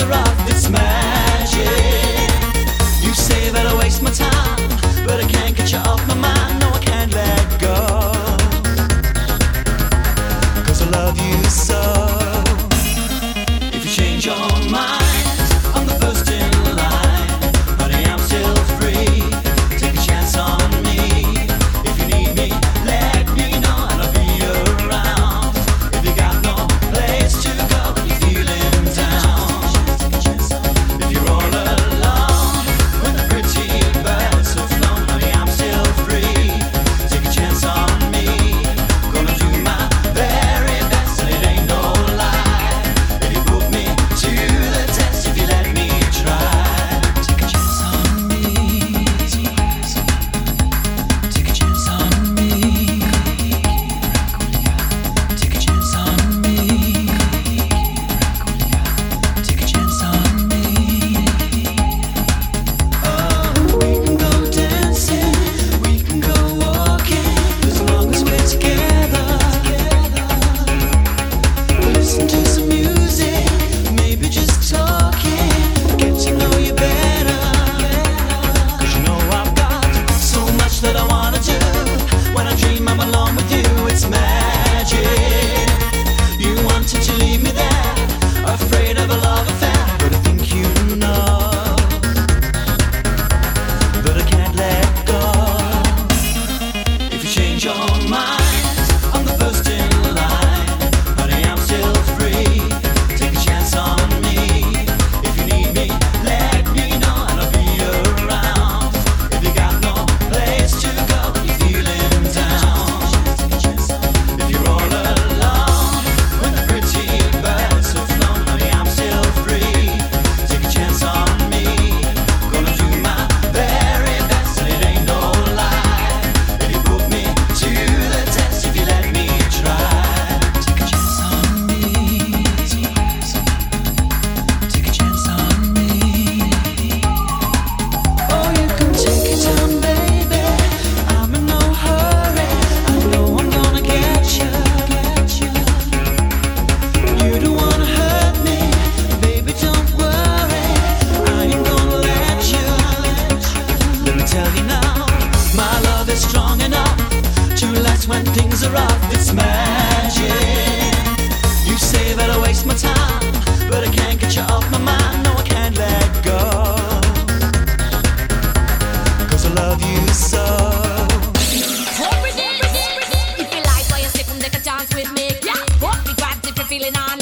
Montserrat. 就。feeling on